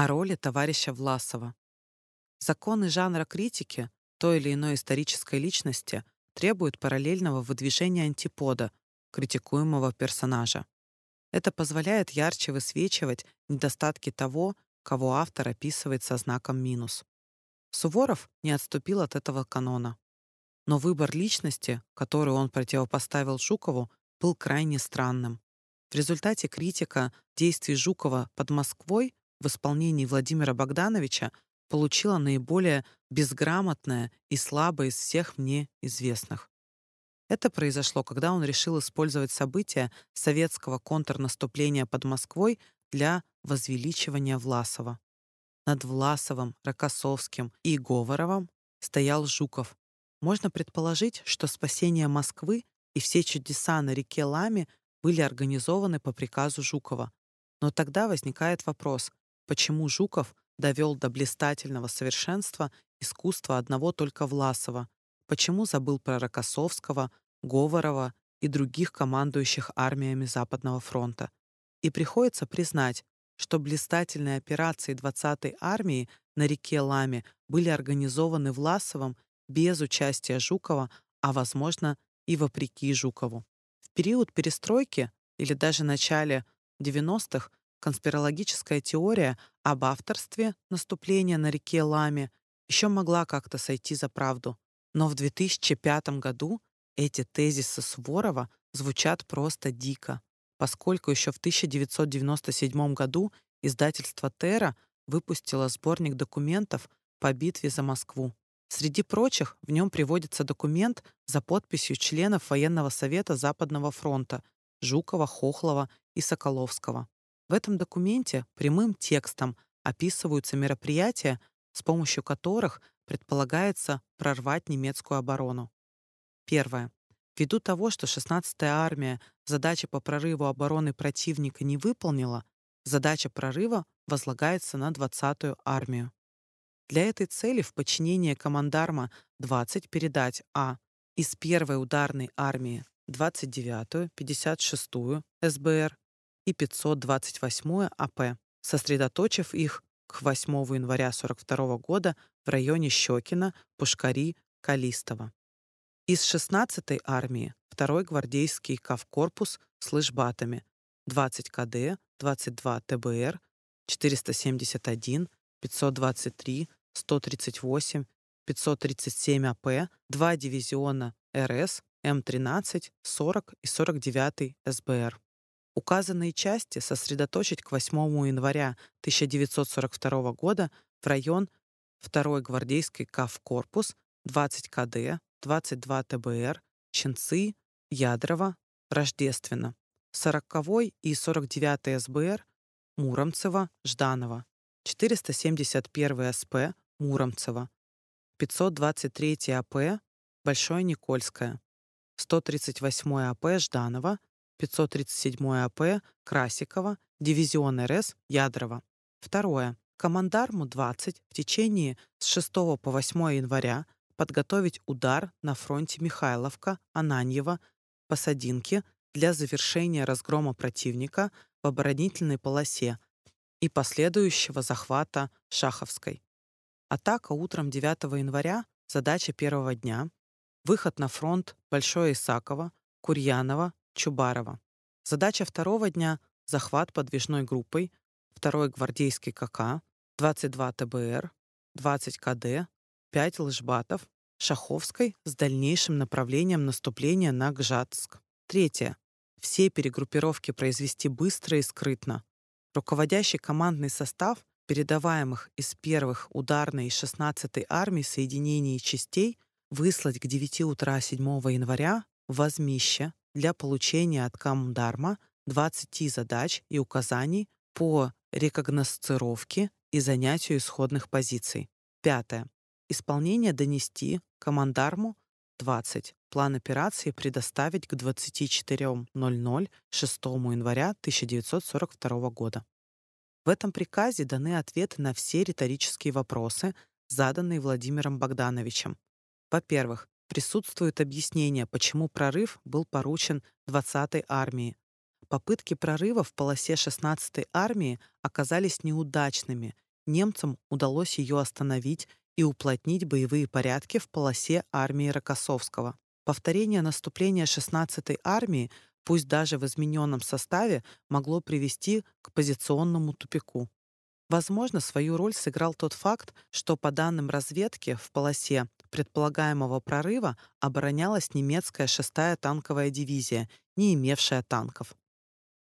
О роли товарища Власова. Законы жанра критики той или иной исторической личности требуют параллельного выдвижения антипода критикуемого персонажа. Это позволяет ярче высвечивать недостатки того, кого автор описывает со знаком минус. Суворов не отступил от этого канона. Но выбор личности, которую он противопоставил Жукову, был крайне странным. В результате критика действий Жукова под Москвой в исполнении Владимира Богдановича получила наиболее безграмотное и слабое из всех мне известных. Это произошло, когда он решил использовать события советского контрнаступления под Москвой для возвеличивания Власова. Над Власовым, Рокоссовским и Говоровым стоял Жуков. Можно предположить, что спасение Москвы и все чудеса на реке Ламе были организованы по приказу Жукова. Но тогда возникает вопрос, почему Жуков довел до блистательного совершенства искусство одного только Власова, почему забыл про Рокоссовского, Говорова и других командующих армиями Западного фронта. И приходится признать, что блистательные операции 20-й армии на реке Ламе были организованы Власовым без участия Жукова, а, возможно, и вопреки Жукову. В период перестройки или даже начале 90-х конспирологическая теория об авторстве наступления на реке Ламе еще могла как-то сойти за правду. Но в 2005 году эти тезисы Сворова звучат просто дико, поскольку еще в 1997 году издательство «Терра» выпустило сборник документов по битве за Москву. Среди прочих в нем приводится документ за подписью членов Военного совета Западного фронта Жукова, Хохлова и Соколовского. В этом документе прямым текстом описываются мероприятия, с помощью которых предполагается прорвать немецкую оборону. Первое. Ввиду того, что 16-я армия задачи по прорыву обороны противника не выполнила, задача прорыва возлагается на 20-ю армию. Для этой цели в подчинение командарма 20 передать А из первой ударной армии 29-ю, 56-ю СБР и 528-ю АП, сосредоточив их к 8 января 42 года в районе Щекина, Пушкари, Калистова. Из 16-й армии 2-й гвардейский Кавкорпус с лыжбатами 20 КД, 22 ТБР, 471, 523, 138, 537 АП, 2 дивизиона РС, М13, 40 и 49 СБР. Указанные части сосредоточить к 8 января 1942 года в район 2 гвардейский КАВ-корпус, 20 КД, 22 ТБР, Ченцы, Ядрово, Рождественно, 40 и 49 СБР, Муромцево, Жданова, 471 СП, Муромцево, 523 АП, Большое Никольское, 138 АП, Жданова, 537 АП, Красикова, дивизион РС, Ядрово. Второе. Командарму 20 в течение с 6 по 8 января подготовить удар на фронте Михайловка, Ананьева, Посадинки для завершения разгрома противника в оборонительной полосе и последующего захвата Шаховской. Атака утром 9 января — задача первого дня. Выход на фронт Большое Исаково, Курьянова, Чубарова. Задача второго дня — захват подвижной группой, 2 гвардейский КК, 22 ТБР, 20 КД, 5 лыжбатов, Шаховской с дальнейшим направлением наступления на Гжатск. Третье. Все перегруппировки произвести быстро и скрытно. Руководящий командный состав передаваемых из первых ударной и 16-й армий соединений частей выслать к 9 утра 7 января в Возмище для получения от Камдарма 20 задач и указаний по рекогносцировке и занятию исходных позиций. Пятое. Исполнение донести командарму 20. План операции предоставить к 24.00 6 января 1942 года. В этом приказе даны ответы на все риторические вопросы, заданные Владимиром Богдановичем. Во-первых, присутствует объяснение, почему прорыв был поручен 20-й армии. Попытки прорыва в полосе 16-й армии оказались неудачными немцам удалось ее остановить и уплотнить боевые порядки в полосе армии Рокоссовского. Повторение наступления 16-й армии, пусть даже в измененном составе, могло привести к позиционному тупику. Возможно, свою роль сыграл тот факт, что по данным разведки в полосе предполагаемого прорыва оборонялась немецкая 6-я танковая дивизия, не имевшая танков.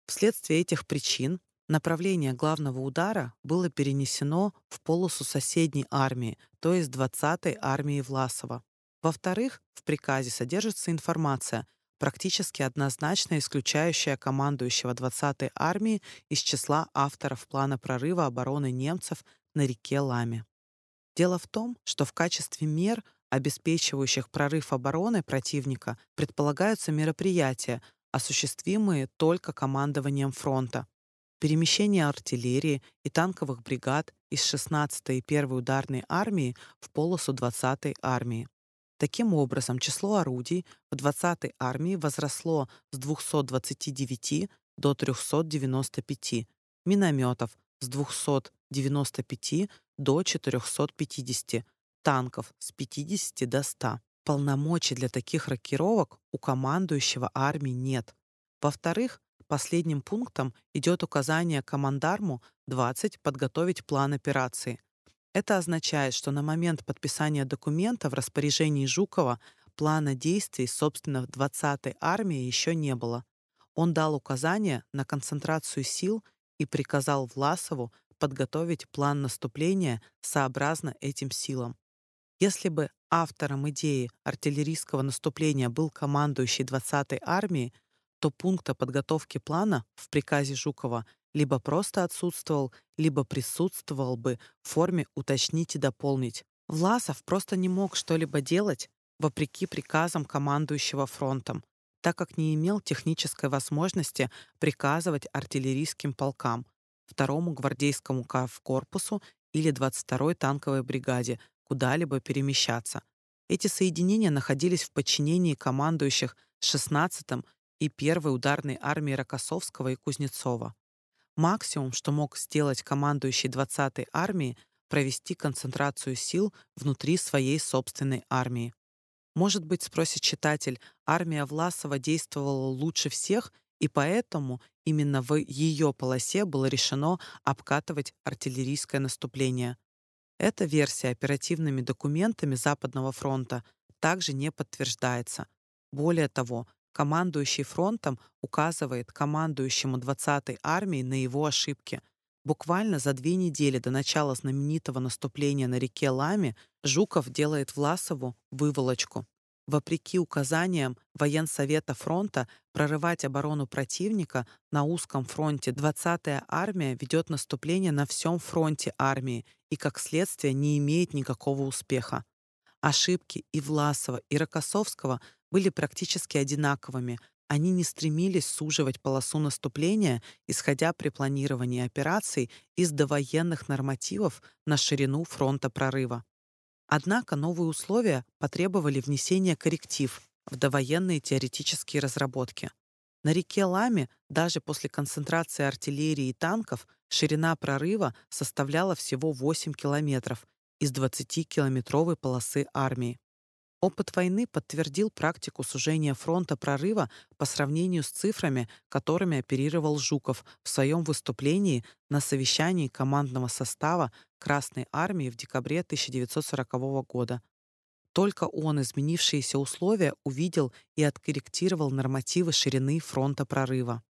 Вследствие этих причин направление главного удара было перенесено в полосу соседней армии, то есть 20-й армии Власова. Во-вторых, в приказе содержится информация, практически однозначно исключающая командующего 20-й армии из числа авторов плана прорыва обороны немцев на реке Ламе. Дело в том, что в качестве мер, обеспечивающих прорыв обороны противника, предполагаются мероприятия, осуществимые только командованием фронта. Перемещение артиллерии и танковых бригад из 16-й и 1-й ударной армии в полосу 20-й армии. Таким образом, число орудий в 20-й армии возросло с 229 до 395, минометов с 295 до 450, танков с 50 до 100. Полномочий для таких рокировок у командующего армии нет. Во-вторых, последним пунктом идет указание командарму 20 подготовить план операции – это означает, что на момент подписания документа в распоряжении Жукова плана действий, собственно, в 20-й армии еще не было. Он дал указания на концентрацию сил и приказал Власову подготовить план наступления сообразно этим силам. Если бы автором идеи артиллерийского наступления был командующий 20-й армией, то пункта подготовки плана в приказе Жукова либо просто отсутствовал, либо присутствовал бы в форме «уточнить и дополнить». Власов просто не мог что-либо делать вопреки приказам командующего фронтом, так как не имел технической возможности приказывать артиллерийским полкам, второму гвардейскому корпусу или 22-й танковой бригаде куда-либо перемещаться. Эти соединения находились в подчинении командующих 16-м и 1-й ударной армии Рокоссовского и Кузнецова. Максимум, что мог сделать командующий 20-й армией, провести концентрацию сил внутри своей собственной армии. Может быть, спросит читатель, армия Власова действовала лучше всех, и поэтому именно в ее полосе было решено обкатывать артиллерийское наступление. Эта версия оперативными документами Западного фронта также не подтверждается. Более того, Командующий фронтом указывает командующему 20-й армией на его ошибки. Буквально за две недели до начала знаменитого наступления на реке Ламе Жуков делает Власову выволочку. Вопреки указаниям военсовета фронта прорывать оборону противника на узком фронте 20-я армия ведет наступление на всем фронте армии и, как следствие, не имеет никакого успеха. Ошибки и Власова, и Рокоссовского были практически одинаковыми. Они не стремились суживать полосу наступления, исходя при планировании операций из довоенных нормативов на ширину фронта прорыва. Однако новые условия потребовали внесения корректив в довоенные теоретические разработки. На реке Ламе даже после концентрации артиллерии и танков ширина прорыва составляла всего 8 километров из 20-километровой полосы армии. Опыт войны подтвердил практику сужения фронта прорыва по сравнению с цифрами, которыми оперировал Жуков в своем выступлении на совещании командного состава Красной армии в декабре 1940 года. Только он изменившиеся условия увидел и откорректировал нормативы ширины фронта прорыва.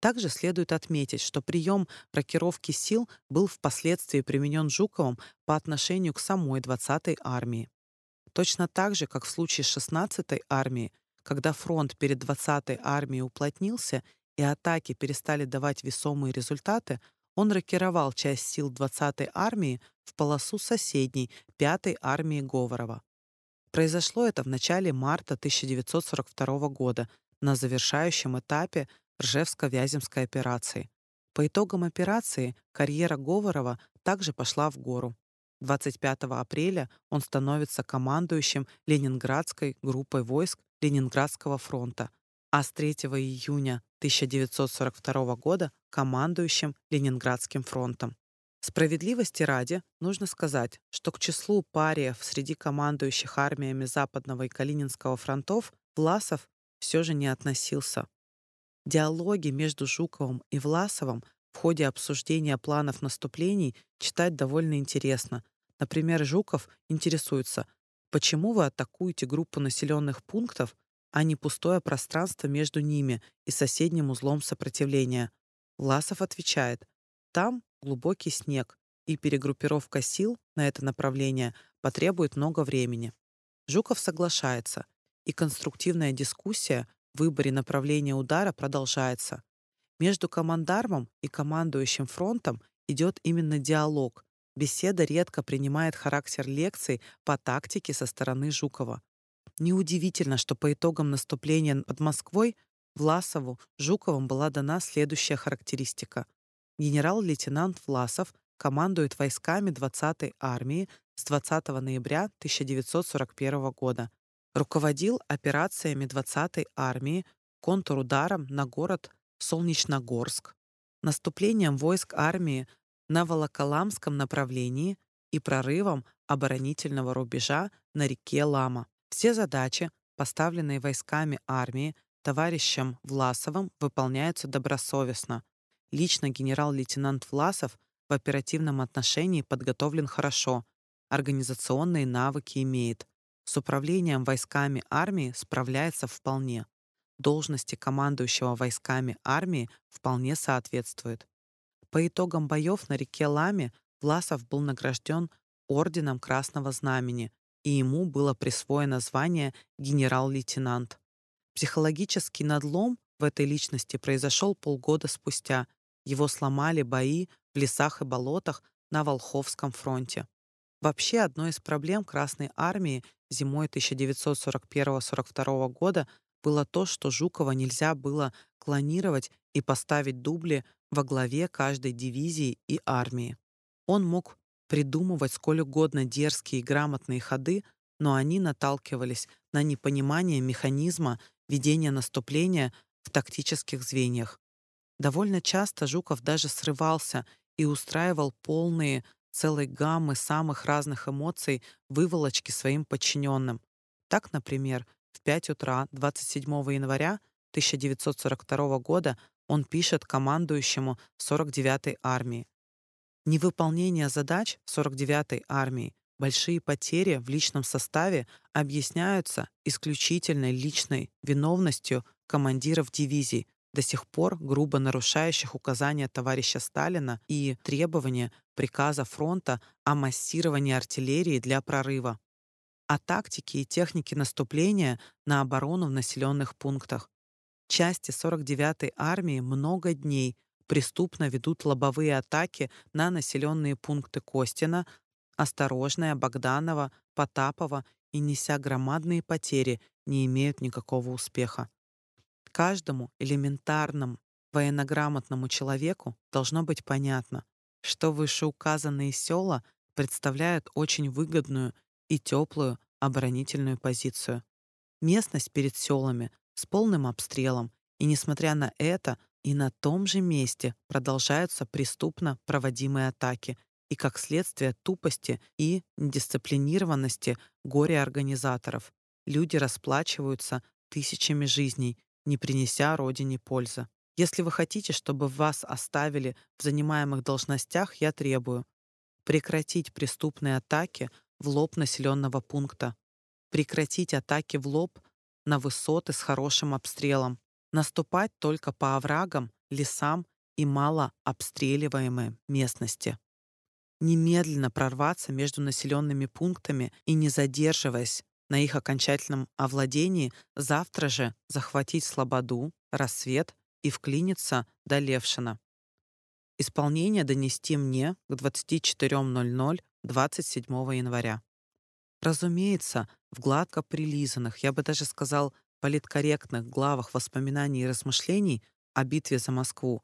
Также следует отметить, что прием рокировки сил был впоследствии применен Жуковым по отношению к самой 20-й армии. Точно так же, как в случае с 16-й армией, когда фронт перед 20-й армией уплотнился и атаки перестали давать весомые результаты, он рокировал часть сил 20-й армии в полосу соседней 5-й армии Говорова. Произошло это в начале марта 1942 года на завершающем этапе Ржевско-Вяземской операции. По итогам операции карьера Говорова также пошла в гору. 25 апреля он становится командующим Ленинградской группой войск Ленинградского фронта, а с 3 июня 1942 года командующим Ленинградским фронтом. Справедливости ради нужно сказать, что к числу париев среди командующих армиями Западного и Калининского фронтов Власов все же не относился. Диалоги между Жуковым и Власовым в ходе обсуждения планов наступлений читать довольно интересно. Например, Жуков интересуется, почему вы атакуете группу населенных пунктов, а не пустое пространство между ними и соседним узлом сопротивления. Власов отвечает, там глубокий снег, и перегруппировка сил на это направление потребует много времени. Жуков соглашается, и конструктивная дискуссия в выборе направления удара продолжается. Между командармом и командующим фронтом идет именно диалог. Беседа редко принимает характер лекций по тактике со стороны Жукова. Неудивительно, что по итогам наступления под Москвой Власову Жуковым была дана следующая характеристика генерал-лейтенант Власов командует войсками 20-й армии с 20 ноября 1941 года. Руководил операциями 20-й армии, контрударом на город Солнечногорск, наступлением войск армии на Волоколамском направлении и прорывом оборонительного рубежа на реке Лама. Все задачи, поставленные войсками армии товарищем Власовым, выполняются добросовестно. Лично генерал-лейтенант Власов в оперативном отношении подготовлен хорошо, организационные навыки имеет. С управлением войсками армии справляется вполне. Должности командующего войсками армии вполне соответствует. По итогам боев на реке Ламе Власов был награжден орденом Красного Знамени, и ему было присвоено звание генерал-лейтенант. Психологический надлом в этой личности произошел полгода спустя, его сломали бои в лесах и болотах на Волховском фронте. Вообще, одной из проблем Красной армии зимой 1941-42 года было то, что Жукова нельзя было клонировать и поставить дубли во главе каждой дивизии и армии. Он мог придумывать сколь угодно дерзкие и грамотные ходы, но они наталкивались на непонимание механизма ведения наступления в тактических звеньях. Довольно часто Жуков даже срывался и устраивал полные целой гаммы самых разных эмоций выволочки своим подчиненным. Так, например, в 5 утра 27 января 1942 года он пишет командующему 49-й армии. Невыполнение задач 49-й армии, большие потери в личном составе объясняются исключительно личной виновностью командиров дивизий, до сих пор грубо нарушающих указания товарища Сталина и требования приказа фронта о массировании артиллерии для прорыва, о тактике и технике наступления на оборону в населенных пунктах. Части 49-й армии много дней преступно ведут лобовые атаки на населенные пункты Костина, Осторожная, Богданова, Потапова и, неся громадные потери, не имеют никакого успеха. Каждому элементарному военнограмотному человеку должно быть понятно, что вышеуказанные села представляют очень выгодную и теплую оборонительную позицию. Местность перед селами с полным обстрелом, и несмотря на это, и на том же месте продолжаются преступно проводимые атаки и, как следствие, тупости и недисциплинированности горе-организаторов. Люди расплачиваются тысячами жизней, не принеся Родине пользы. Если вы хотите, чтобы вас оставили в занимаемых должностях, я требую прекратить преступные атаки в лоб населенного пункта, прекратить атаки в лоб на высоты с хорошим обстрелом, наступать только по оврагам, лесам и мало обстреливаемой местности. Немедленно прорваться между населенными пунктами и, не задерживаясь, на их окончательном овладении завтра же захватить Слободу, Рассвет и вклиниться до Левшина. Исполнение донести мне к 24.00 27 января. Разумеется, в гладко прилизанных, я бы даже сказал, политкорректных главах воспоминаний и размышлений о битве за Москву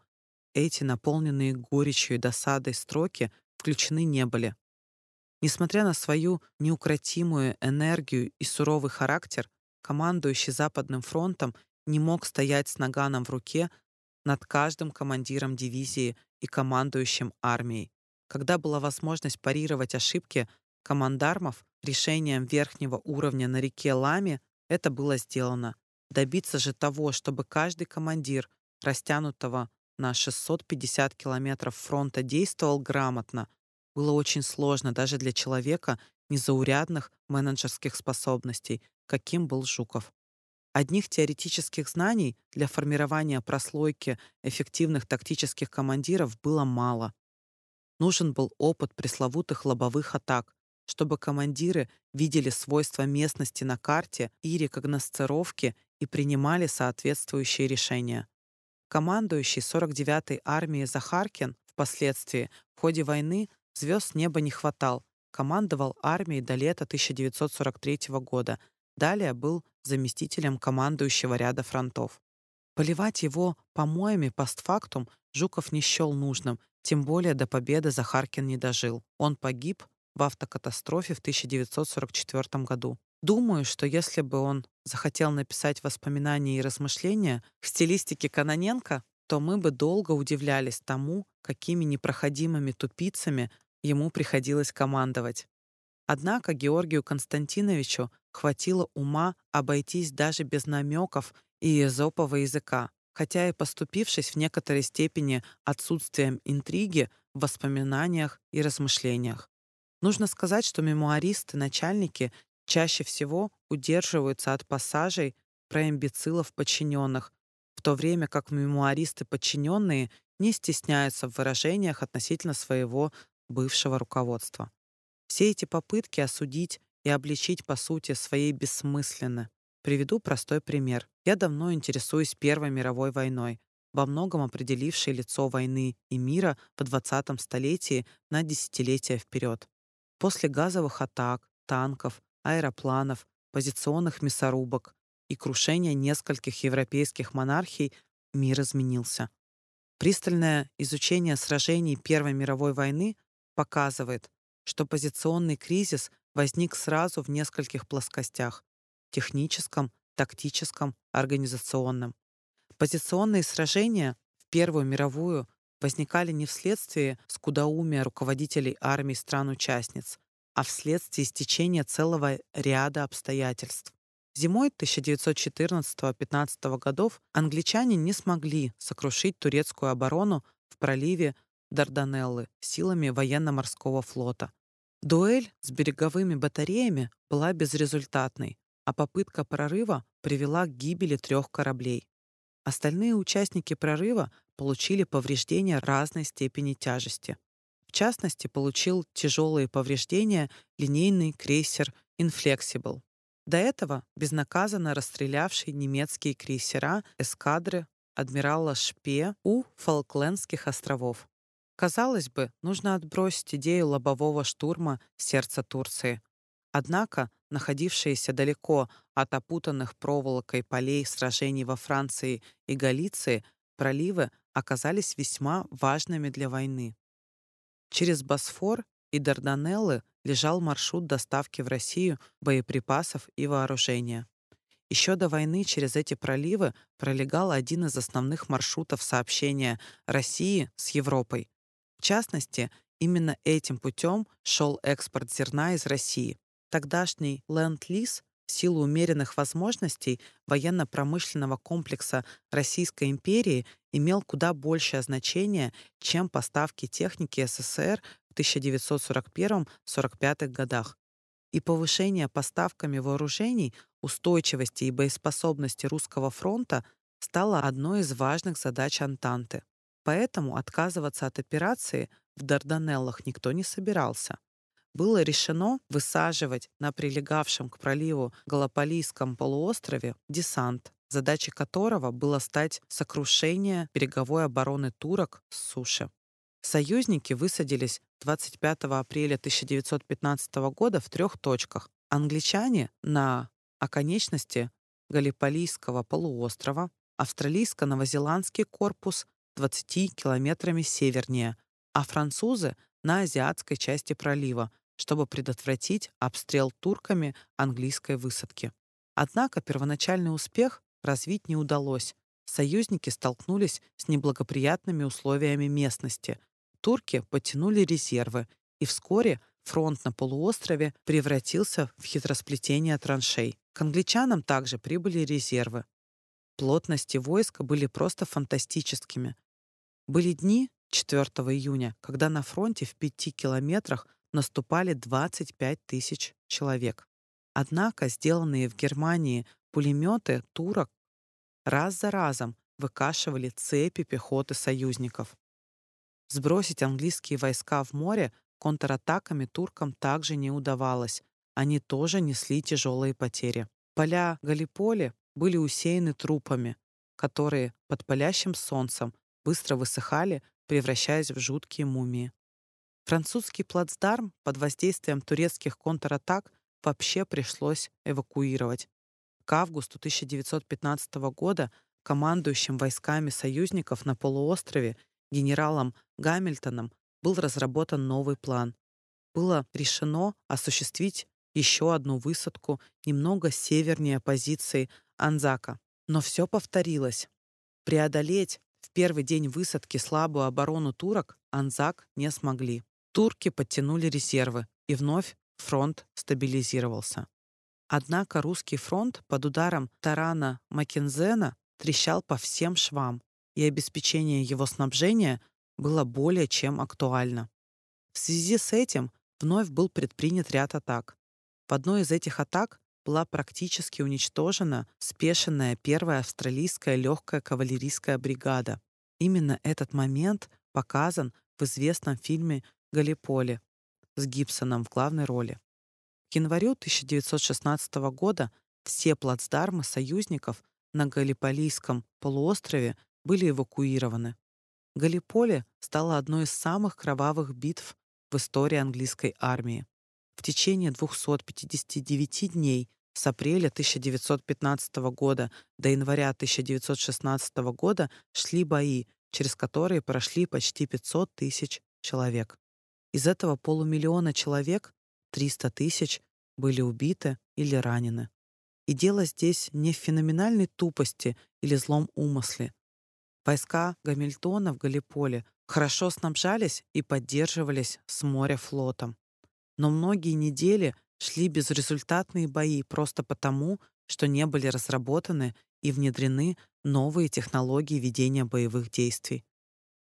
эти наполненные горечью и досадой строки включены не были. Несмотря на свою неукротимую энергию и суровый характер, командующий Западным фронтом не мог стоять с наганом в руке над каждым командиром дивизии и командующим армией. Когда была возможность парировать ошибки командармов решением верхнего уровня на реке Лами, это было сделано. Добиться же того, чтобы каждый командир растянутого на 650 километров фронта действовал грамотно, было очень сложно даже для человека незаурядных менеджерских способностей, каким был Жуков. Одних теоретических знаний для формирования прослойки эффективных тактических командиров было мало. Нужен был опыт пресловутых лобовых атак, чтобы командиры видели свойства местности на карте и рекогносцировки и принимали соответствующие решения. Командующий 49-й армией Захаркин впоследствии в ходе войны звезд неба не хватал, командовал армией до лета 1943 года, далее был заместителем командующего ряда фронтов. Поливать его помоями постфактум Жуков не счел нужным, тем более до победы Захаркин не дожил. Он погиб в автокатастрофе в 1944 году. Думаю, что если бы он захотел написать воспоминания и размышления в стилистике Каноненко, то мы бы долго удивлялись тому, какими непроходимыми тупицами ему приходилось командовать. Однако Георгию Константиновичу хватило ума обойтись даже без намеков и эзопового языка, хотя и поступившись в некоторой степени отсутствием интриги в воспоминаниях и размышлениях. Нужно сказать, что мемуаристы-начальники чаще всего удерживаются от пассажей про имбецилов подчиненных, в то время как мемуаристы-подчиненные не стесняются в выражениях относительно своего бывшего руководства. Все эти попытки осудить и обличить по сути своей бессмысленны. Приведу простой пример. Я давно интересуюсь Первой мировой войной, во многом определившей лицо войны и мира в 20 столетии на десятилетия вперед. После газовых атак, танков, аэропланов, позиционных мясорубок и крушения нескольких европейских монархий мир изменился. Пристальное изучение сражений Первой мировой войны показывает, что позиционный кризис возник сразу в нескольких плоскостях — техническом, тактическом, организационном. Позиционные сражения в Первую мировую возникали не вследствие скудоумия руководителей армий стран-участниц, а вследствие стечения целого ряда обстоятельств. Зимой 1914-15 годов англичане не смогли сокрушить турецкую оборону в проливе Дарданеллы силами военно-морского флота. Дуэль с береговыми батареями была безрезультатной, а попытка прорыва привела к гибели трех кораблей. Остальные участники прорыва получили повреждения разной степени тяжести. В частности, получил тяжелые повреждения линейный крейсер Inflexible. До этого безнаказанно расстрелявший немецкие крейсера эскадры адмирала Шпе у Фолклендских островов. Казалось бы, нужно отбросить идею лобового штурма сердца Турции. Однако, находившиеся далеко от опутанных проволокой полей сражений во Франции и Галиции, проливы оказались весьма важными для войны. Через Босфор и Дарданеллы лежал маршрут доставки в Россию боеприпасов и вооружения. Еще до войны через эти проливы пролегал один из основных маршрутов сообщения России с Европой. В частности, именно этим путем шел экспорт зерна из России. Тогдашний ленд-лиз силу умеренных возможностей военно-промышленного комплекса Российской империи имел куда большее значение, чем поставки техники СССР в 1941-45 годах. И повышение поставками вооружений, устойчивости и боеспособности русского фронта стало одной из важных задач Антанты. Поэтому отказываться от операции в Дарданеллах никто не собирался было решено высаживать на прилегавшем к проливу Галаполийском полуострове десант, задачей которого было стать сокрушение береговой обороны турок с суши. Союзники высадились 25 апреля 1915 года в трех точках. Англичане на оконечности Галиполийского полуострова, австралийско-новозеландский корпус 20 километрами севернее, а французы на азиатской части пролива, чтобы предотвратить обстрел турками английской высадки. Однако первоначальный успех развить не удалось. Союзники столкнулись с неблагоприятными условиями местности. турки подтянули резервы, и вскоре фронт на полуострове превратился в хитросплетение траншей. К англичанам также прибыли резервы. Плотности войска были просто фантастическими. Были дни 4 июня, когда на фронте в пяти километрах наступали 25 тысяч человек. Однако сделанные в Германии пулеметы турок раз за разом выкашивали цепи пехоты союзников. Сбросить английские войска в море контратаками туркам также не удавалось. Они тоже несли тяжелые потери. Поля Галиполи были усеяны трупами, которые под палящим солнцем быстро высыхали, превращаясь в жуткие мумии. Французский плацдарм под воздействием турецких контратак вообще пришлось эвакуировать. К августу 1915 года командующим войсками союзников на полуострове генералом Гамильтоном был разработан новый план. Было решено осуществить еще одну высадку немного севернее позиции Анзака. Но все повторилось. Преодолеть в первый день высадки слабую оборону турок Анзак не смогли. Турки подтянули резервы, и вновь фронт стабилизировался. Однако русский фронт под ударом тарана Маккензена трещал по всем швам, и обеспечение его снабжения было более чем актуально. В связи с этим вновь был предпринят ряд атак. В одной из этих атак была практически уничтожена спешенная первая австралийская легкая кавалерийская бригада. Именно этот момент показан в известном фильме «Галиполи» с Гибсоном в главной роли. К январю 1916 года все плацдармы союзников на Галиполийском полуострове были эвакуированы. Галиполи стала одной из самых кровавых битв в истории английской армии. В течение 259 дней с апреля 1915 года до января 1916 года шли бои, через которые прошли почти 500 тысяч человек. Из этого полумиллиона человек 300 тысяч были убиты или ранены. И дело здесь не в феноменальной тупости или злом умысле. Войска Гамильтона в Галиполе хорошо снабжались и поддерживались с моря флотом. Но многие недели шли безрезультатные бои просто потому, что не были разработаны и внедрены новые технологии ведения боевых действий.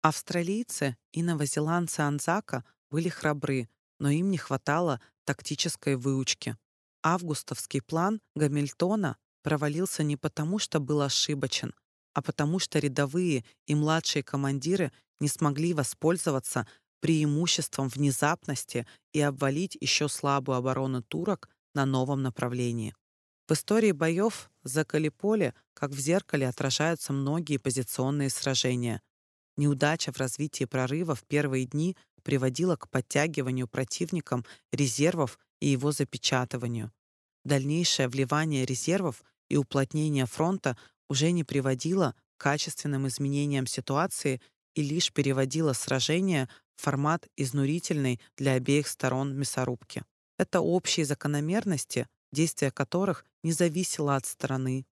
Австралийцы и новозеландцы Анзака были храбры, но им не хватало тактической выучки. Августовский план Гамильтона провалился не потому, что был ошибочен, а потому что рядовые и младшие командиры не смогли воспользоваться преимуществом внезапности и обвалить еще слабую оборону турок на новом направлении. В истории боев за Калиполе, как в зеркале, отражаются многие позиционные сражения. Неудача в развитии прорыва в первые дни приводило к подтягиванию противником резервов и его запечатыванию. Дальнейшее вливание резервов и уплотнение фронта уже не приводило к качественным изменениям ситуации и лишь переводило сражение в формат изнурительной для обеих сторон мясорубки. Это общие закономерности, действия которых не зависело от страны,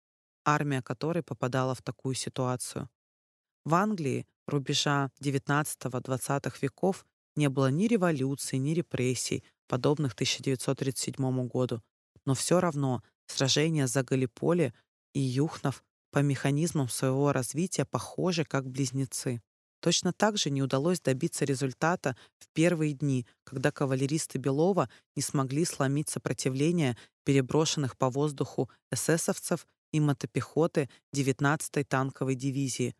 армия которой попадала в такую ситуацию. В Англии рубежа XIX-XX веков не было ни революций, ни репрессий, подобных 1937 году. Но все равно сражения за Галиполи и Юхнов по механизмам своего развития похожи как близнецы. Точно так же не удалось добиться результата в первые дни, когда кавалеристы Белова не смогли сломить сопротивление переброшенных по воздуху эсэсовцев и мотопехоты 19-й танковой дивизии,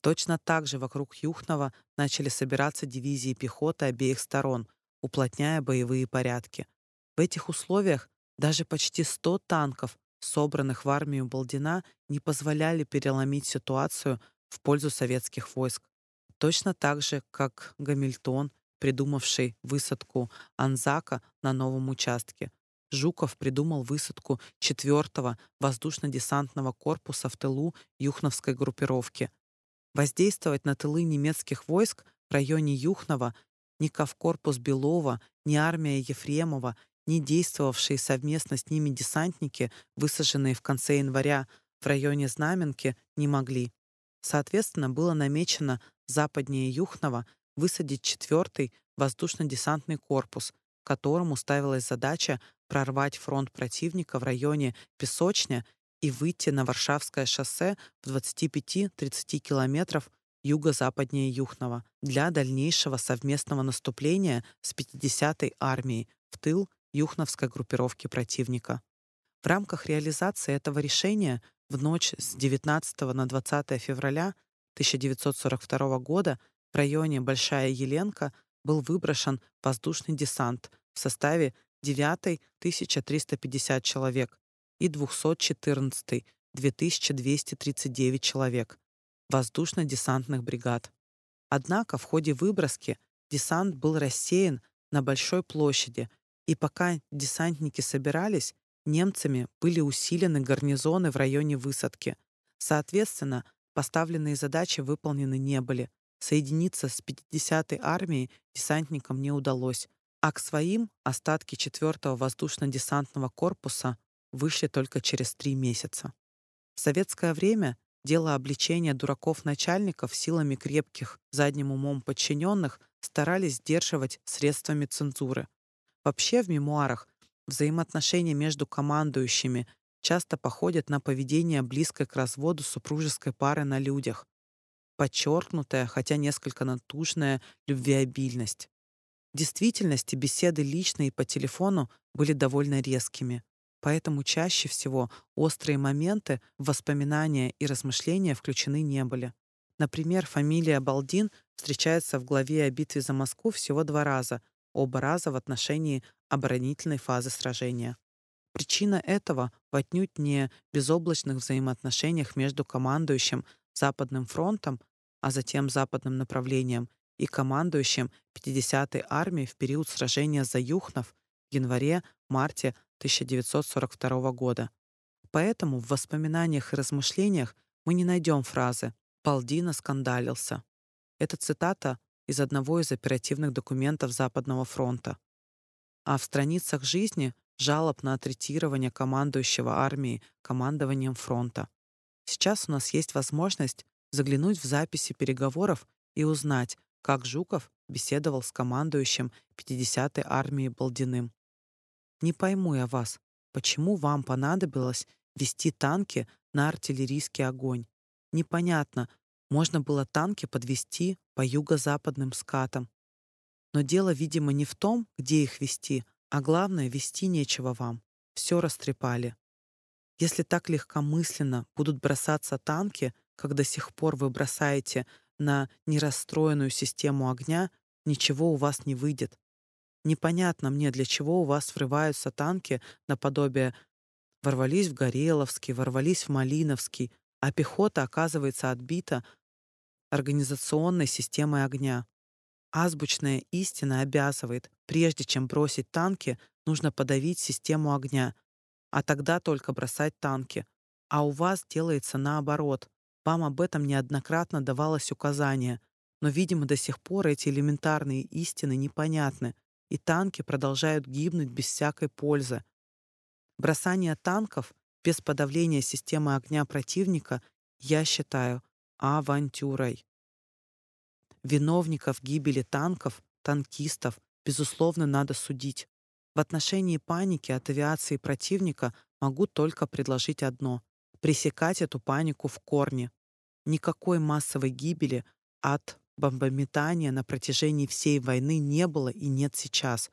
Точно так же вокруг Юхнова начали собираться дивизии пехоты обеих сторон, уплотняя боевые порядки. В этих условиях даже почти 100 танков, собранных в армию Балдина, не позволяли переломить ситуацию в пользу советских войск. Точно так же, как Гамильтон, придумавший высадку Анзака на новом участке. Жуков придумал высадку 4-го воздушно-десантного корпуса в тылу Юхновской группировки, Воздействовать на тылы немецких войск в районе Юхнова ни Ковкорпус Белова, ни армия Ефремова, ни действовавшие совместно с ними десантники, высаженные в конце января в районе Знаменки, не могли. Соответственно, было намечено западнее Юхнова высадить 4-й воздушно-десантный корпус, которому ставилась задача прорвать фронт противника в районе Песочня и выйти на Варшавское шоссе в 25-30 километров юго-западнее Юхнова для дальнейшего совместного наступления с 50-й армией в тыл юхновской группировки противника. В рамках реализации этого решения в ночь с 19 на 20 февраля 1942 года в районе Большая Еленка был выброшен воздушный десант в составе 9-й 1350 человек и 214-й 2239 человек воздушно-десантных бригад. Однако в ходе выброски десант был рассеян на большой площади, и пока десантники собирались, немцами были усилены гарнизоны в районе высадки. Соответственно, поставленные задачи выполнены не были. Соединиться с 50-й армией десантникам не удалось, а к своим остатки 4-го воздушно-десантного корпуса вышли только через три месяца. В советское время дело обличения дураков-начальников силами крепких, задним умом подчиненных старались сдерживать средствами цензуры. Вообще в мемуарах взаимоотношения между командующими часто походят на поведение близкое к разводу супружеской пары на людях, подчеркнутая, хотя несколько натужная любвеобильность. В действительности беседы лично и по телефону были довольно резкими, поэтому чаще всего острые моменты воспоминания и размышления включены не были. Например, фамилия Балдин встречается в главе о битве за Москву всего два раза, оба раза в отношении оборонительной фазы сражения. Причина этого в отнюдь не безоблачных взаимоотношениях между командующим Западным фронтом, а затем западным направлением и командующим 50-й армией в период сражения за Юхнов в январе-марте 1942 года. Поэтому в воспоминаниях и размышлениях мы не найдем фразы «Балдина скандалился». Это цитата из одного из оперативных документов Западного фронта. А в страницах жизни жалоб на третирование командующего армией командованием фронта. Сейчас у нас есть возможность заглянуть в записи переговоров и узнать, как Жуков беседовал с командующим 50-й армией Балдиным. «Не пойму я вас, почему вам понадобилось вести танки на артиллерийский огонь? Непонятно, можно было танки подвести по юго-западным скатам. Но дело, видимо, не в том, где их вести, а главное, вести нечего вам. Все растрепали. Если так легкомысленно будут бросаться танки, как до сих пор вы бросаете на нерастроенную систему огня, ничего у вас не выйдет. Непонятно мне, для чего у вас врываются танки наподобие ворвались в Гореловский, ворвались в Малиновский, а пехота оказывается отбита организационной системой огня. Азбучная истина обязывает, прежде чем бросить танки, нужно подавить систему огня, а тогда только бросать танки. А у вас делается наоборот. Вам об этом неоднократно давалось указание, но, видимо, до сих пор эти элементарные истины непонятны, и танки продолжают гибнуть без всякой пользы. Бросание танков без подавления системы огня противника я считаю авантюрой. Виновников гибели танков, танкистов, безусловно, надо судить. В отношении паники от авиации противника могу только предложить одно — пресекать эту панику в корне. Никакой массовой гибели от бомбометания на протяжении всей войны не было и нет сейчас.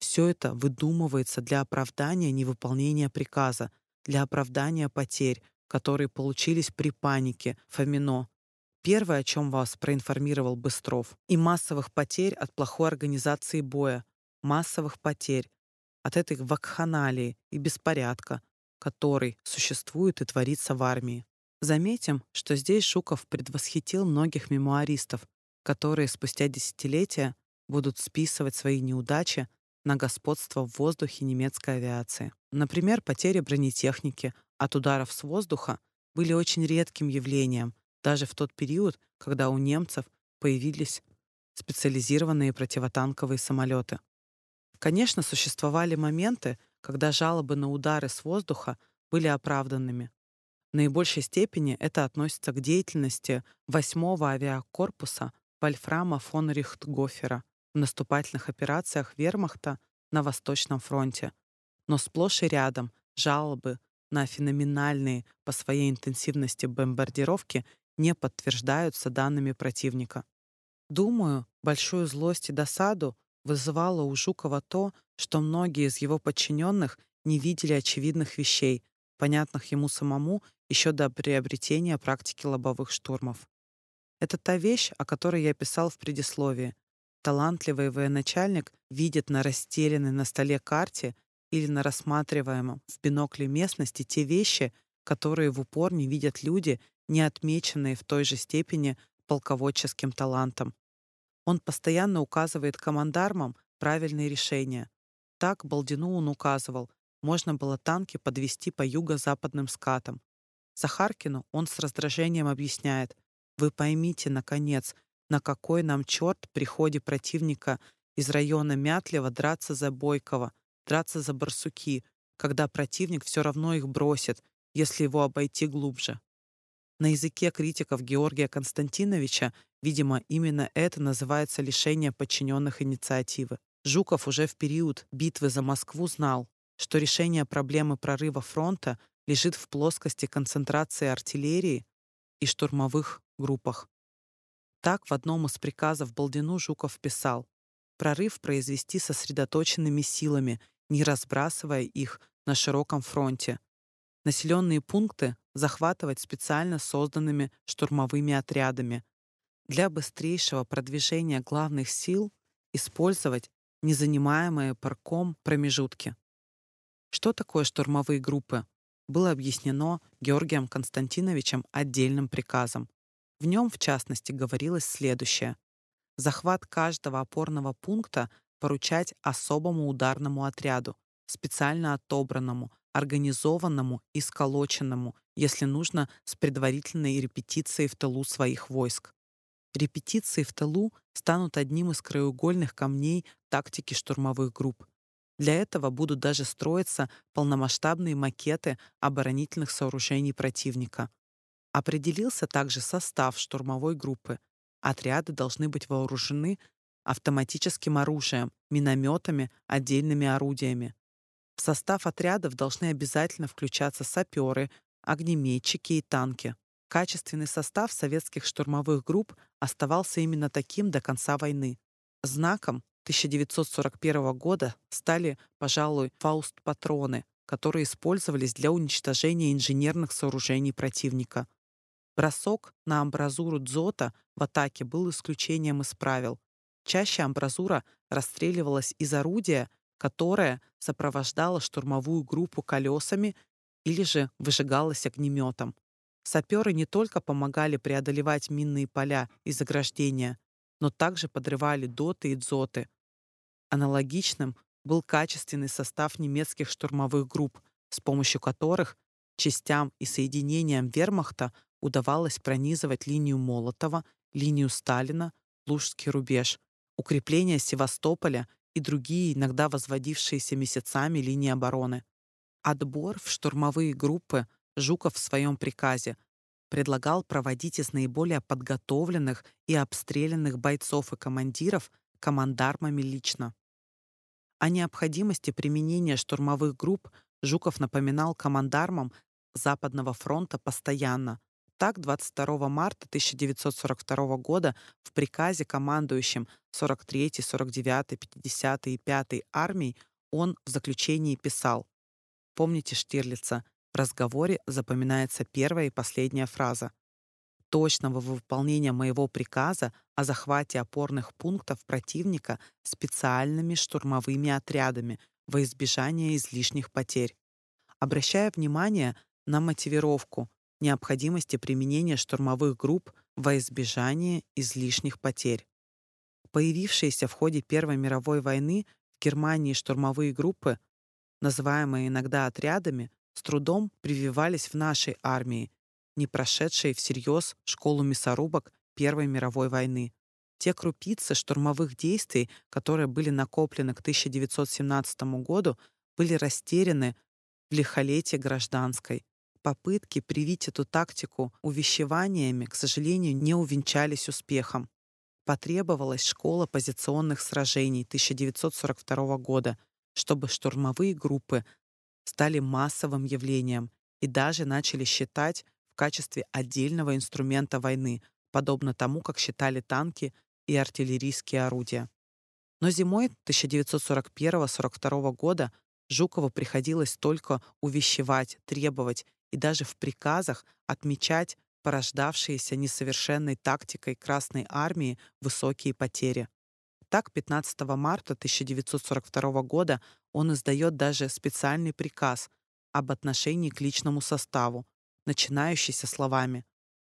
Все это выдумывается для оправдания невыполнения приказа, для оправдания потерь, которые получились при панике, Фомино, Первое, о чем вас проинформировал Быстров, и массовых потерь от плохой организации боя, массовых потерь. От этой вакханалии и беспорядка, который существует и творится в армии. Заметим, что здесь Шуков предвосхитил многих мемуаристов, которые спустя десятилетия будут списывать свои неудачи на господство в воздухе немецкой авиации. Например, потери бронетехники от ударов с воздуха были очень редким явлением, даже в тот период, когда у немцев появились специализированные противотанковые самолеты. Конечно, существовали моменты, когда жалобы на удары с воздуха были оправданными. В наибольшей степени это относится к деятельности 8-го авиакорпуса Вольфрама фон Рихтгофера в наступательных операциях вермахта на Восточном фронте, но сплошь и рядом жалобы на феноменальные по своей интенсивности бомбардировки не подтверждаются данными противника. Думаю, большую злость и досаду вызывало у Жукова то, что многие из его подчиненных не видели очевидных вещей, понятных ему самому еще до приобретения практики лобовых штурмов. Это та вещь, о которой я писал в предисловии. Талантливый военачальник видит на расстеленной на столе карте или на рассматриваемом в бинокле местности те вещи, которые в упор не видят люди, не отмеченные в той же степени полководческим талантом. Он постоянно указывает командармам правильные решения. Так Балдину он указывал, можно было танки подвести по юго-западным скатам. Захаркину он с раздражением объясняет, вы поймите, наконец, на какой нам черт при ходе противника из района Мятлева драться за Бойкова, драться за барсуки, когда противник все равно их бросит, если его обойти глубже. На языке критиков Георгия Константиновича, видимо, именно это называется лишение подчиненных инициативы. Жуков уже в период битвы за Москву знал, что решение проблемы прорыва фронта лежит в плоскости концентрации артиллерии и штурмовых группах. Так в одном из приказов Балдину Жуков писал «Прорыв произвести сосредоточенными силами, не разбрасывая их на широком фронте. Населенные пункты захватывать специально созданными штурмовыми отрядами. Для быстрейшего продвижения главных сил использовать незанимаемые парком промежутки. Что такое штурмовые группы? Было объяснено Георгием Константиновичем отдельным приказом. В нем, в частности, говорилось следующее. Захват каждого опорного пункта поручать особому ударному отряду, специально отобранному, организованному и сколоченному, если нужно, с предварительной репетицией в тылу своих войск. Репетиции в тылу станут одним из краеугольных камней тактики штурмовых групп. Для этого будут даже строиться полномасштабные макеты оборонительных сооружений противника. Определился также состав штурмовой группы. Отряды должны быть вооружены автоматическим оружием, минометами, отдельными орудиями. В состав отрядов должны обязательно включаться саперы, огнеметчики и танки. Качественный состав советских штурмовых групп оставался именно таким до конца войны. Знаком 1941 года стали, пожалуй, фауст-патроны, которые использовались для уничтожения инженерных сооружений противника. Бросок на амбразуру дзота в атаке был исключением из правил. Чаще амбразура расстреливалась из орудия, которое сопровождало штурмовую группу колесами или же выжигалось огнеметом. Саперы не только помогали преодолевать минные поля и заграждения, но также подрывали доты и дзоты. Аналогичным был качественный состав немецких штурмовых групп, с помощью которых частям и соединениям вермахта удавалось пронизывать линию Молотова, линию Сталина, Лужский рубеж, укрепления Севастополя и другие, иногда возводившиеся месяцами линии обороны. Отбор в штурмовые группы Жуков в своем приказе предлагал проводить из наиболее подготовленных и обстрелянных бойцов и командиров командармами лично. О необходимости применения штурмовых групп Жуков напоминал командармам Западного фронта постоянно. Так, 22 марта 1942 года в приказе командующим 43-й, 49-й, 50-й и 5-й армий он в заключении писал «Помните Штирлица, разговоре запоминается первая и последняя фраза. Точного выполнения моего приказа о захвате опорных пунктов противника специальными штурмовыми отрядами во избежание излишних потерь. Обращая внимание на мотивировку необходимости применения штурмовых групп во избежание излишних потерь. Появившиеся в ходе Первой мировой войны в Германии штурмовые группы, называемые иногда отрядами, с трудом прививались в нашей армии, не прошедшей всерьез школу мясорубок Первой мировой войны. Те крупицы штурмовых действий, которые были накоплены к 1917 году, были растеряны в лихолетие гражданской. Попытки привить эту тактику увещеваниями, к сожалению, не увенчались успехом. потребовалась школа позиционных сражений 1942 года, чтобы штурмовые группы стали массовым явлением и даже начали считать в качестве отдельного инструмента войны, подобно тому, как считали танки и артиллерийские орудия. Но зимой 1941-42 года Жукову приходилось только увещевать, требовать и даже в приказах отмечать порождавшиеся несовершенной тактикой Красной Армии высокие потери. Так, 15 марта 1942 года он издает даже специальный приказ об отношении к личному составу, начинающийся словами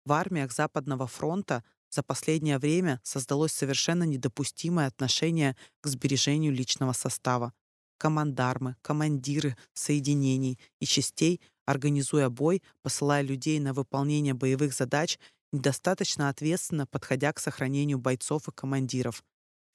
«В армиях Западного фронта за последнее время создалось совершенно недопустимое отношение к сбережению личного состава. Командармы, командиры соединений и частей, организуя бой, посылая людей на выполнение боевых задач, недостаточно ответственно подходя к сохранению бойцов и командиров.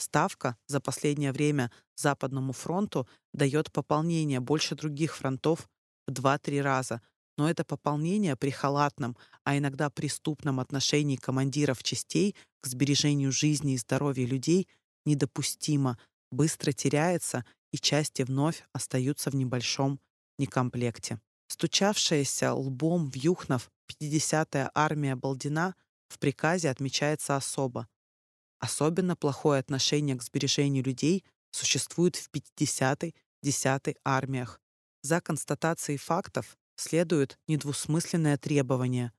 Ставка за последнее время Западному фронту дает пополнение больше других фронтов в 2-3 раза, но это пополнение при халатном, а иногда преступном отношении командиров частей к сбережению жизни и здоровья людей недопустимо, быстро теряется, и части вновь остаются в небольшом некомплекте. Стучавшаяся лбом в Юхнов 50-я армия Балдина в приказе отмечается особо. Особенно плохое отношение к сбережению людей существует в 50-й, 10-й армиях. За констатацией фактов следует недвусмысленное требование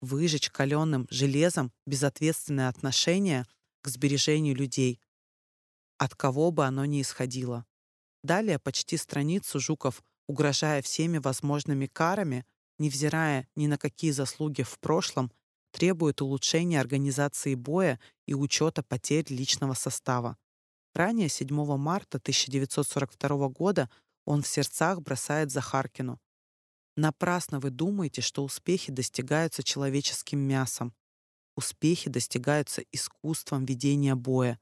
выжечь каленым железом безответственное отношение к сбережению людей, от кого бы оно ни исходило. Далее почти страницу Жуков, угрожая всеми возможными карами, невзирая ни на какие заслуги в прошлом, требует улучшения организации боя и учета потерь личного состава. Ранее, 7 марта 1942 года, он в сердцах бросает Захаркину. Напрасно вы думаете, что успехи достигаются человеческим мясом. Успехи достигаются искусством ведения боя.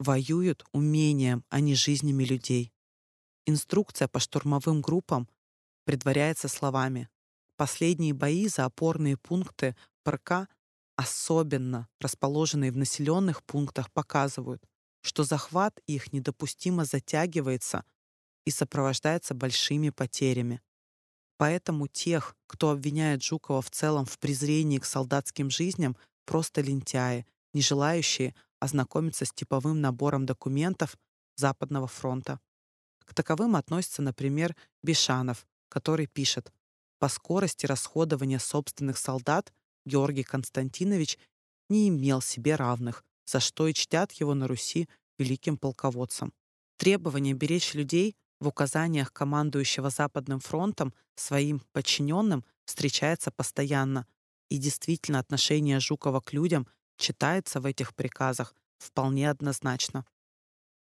Воюют умением, а не жизнями людей. Инструкция по штурмовым группам предваряется словами «Последние бои за опорные пункты ПРК, особенно расположенные в населенных пунктах, показывают, что захват их недопустимо затягивается и сопровождается большими потерями. Поэтому тех, кто обвиняет Жукова в целом в презрении к солдатским жизням, просто лентяи, не желающие ознакомиться с типовым набором документов Западного фронта. К таковым относится, например, Бишанов, который пишет «По скорости расходования собственных солдат Георгий Константинович не имел себе равных, за что и чтят его на Руси великим полководцем. Требование беречь людей в указаниях командующего Западным фронтом своим подчиненным встречается постоянно, и действительно отношение Жукова к людям читается в этих приказах вполне однозначно.